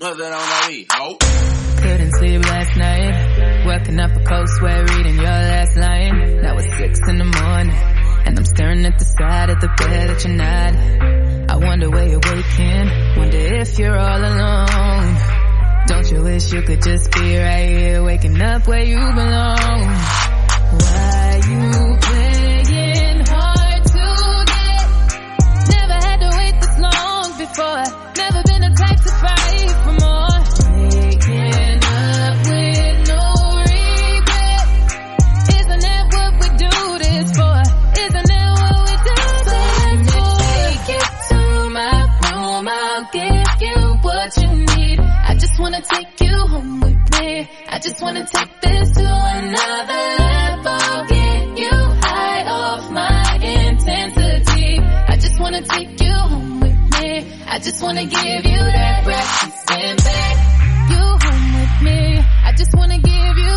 Couldn't sleep last night. Waking up a cold sweat, reading your last line. Now it's six in the morning, and I'm staring at the side of the bed that you're not. I wonder where you're waking. Wonder if you're all alone. Don't you wish you could just be right here, waking up where you belong? Why you playing hard to get? Never had to wait this long before. Wanna take you home with me. I just wanna take this to another level. Get you high off my intensity. I just wanna take you home with me. I just wanna give you that breakfast in bed. You home with me. I just wanna give you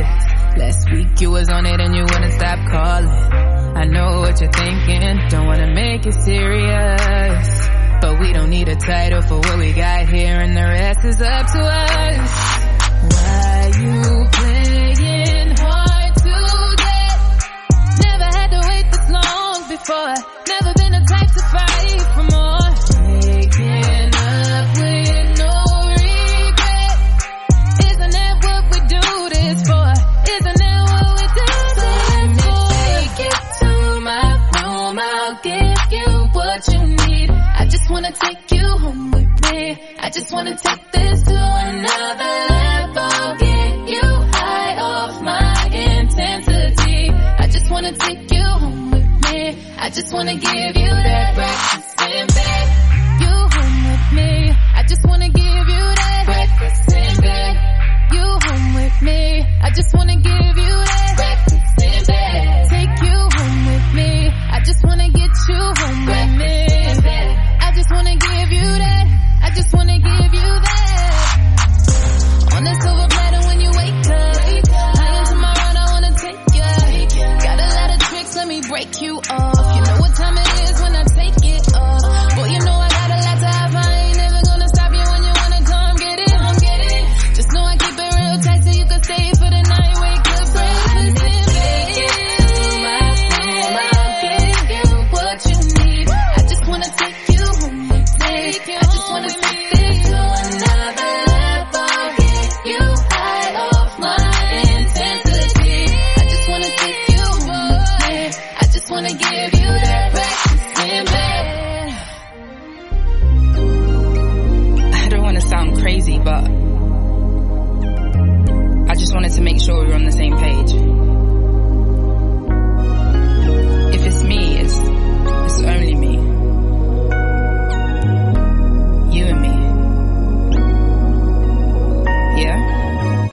Last week you was on it and you wouldn't stop calling. I know what you're thinking, don't wanna make it serious. But we don't need a title for what we got here and the rest is up to us. Why you playing wanna take you home with me. I just wanna take this to another level. Get you high off my intensity. I just wanna take you home with me. I just wanna give you that breakfast but I just wanted to make sure we were on the same page.